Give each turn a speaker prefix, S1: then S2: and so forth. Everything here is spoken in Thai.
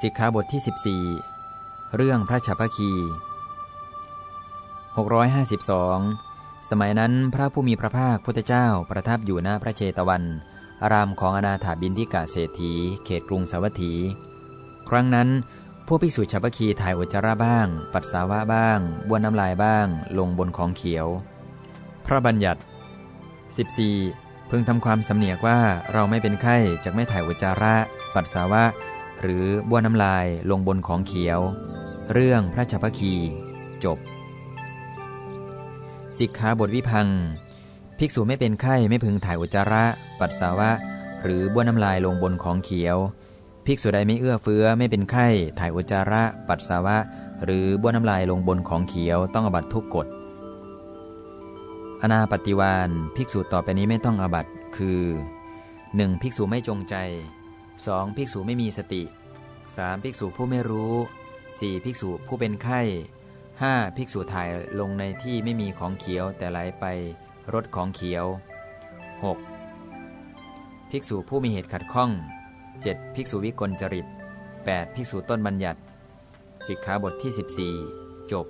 S1: สิกขาบทที่ 14 เรื่องพระฉัพพคี 652 สมัยนั้นพระผู้มีพระภาคพุทธเจ้าประทับอยู่หน้าพระเชตวัน อารามของอนาถาบินทิกาเศรษฐี เขตกรุงสาวัตถี ครั้งนั้นพวกภิกษุฉัพพคีถ่ายอุจจาระบ้าง ปัสสาวะบ้างบ้วนน้ำลายบ้าง ลงบนของเขียว พระบัญญัติ 14พึงทำความสำเนียกว่าเราไม่เป็นไข้จะไม่ถ่ายอุจจาระ ปัสสาวะ หรือบ้วนน้ำลายลงบนของเขียว เรื่องพระชัพคี จบ สิกขาบทวิพัง ภิกษุไม่เป็นไข้ไม่พึงถ่ายอุจจาระ ปัสสาวะ หรือบ้วนน้ำลายลงบนของเขียว ภิกษุใดไม่เอื้อเฟื้อไม่เป็นไข้ถ่ายอุจจาระ ปัสสาวะ หรือบ้วนน้ำลายลงบนของเขียวต้องอบัตทุกกฎอนาปฏิวานภิกษุต่อไปนี้ไม่ต้องอบัตคือ 1. ภิกษุไม่จงใจ 2. ภิกษุไม่มีสติ 3. ภิกษุผู้ไม่รู้ 4. ภิกษุผู้เป็นไข้ 5. ภิกษุถ่ายลงในที่ไม่มีของเขียวแต่ไหลไปรถของเขียว 6. ภิกษุผู้มีเหตุขัดข้อง 7. ภิกษุวิกลจริต 8. ภิกษุต้นบัญญัติ สิกขาบทที่ 14 จบ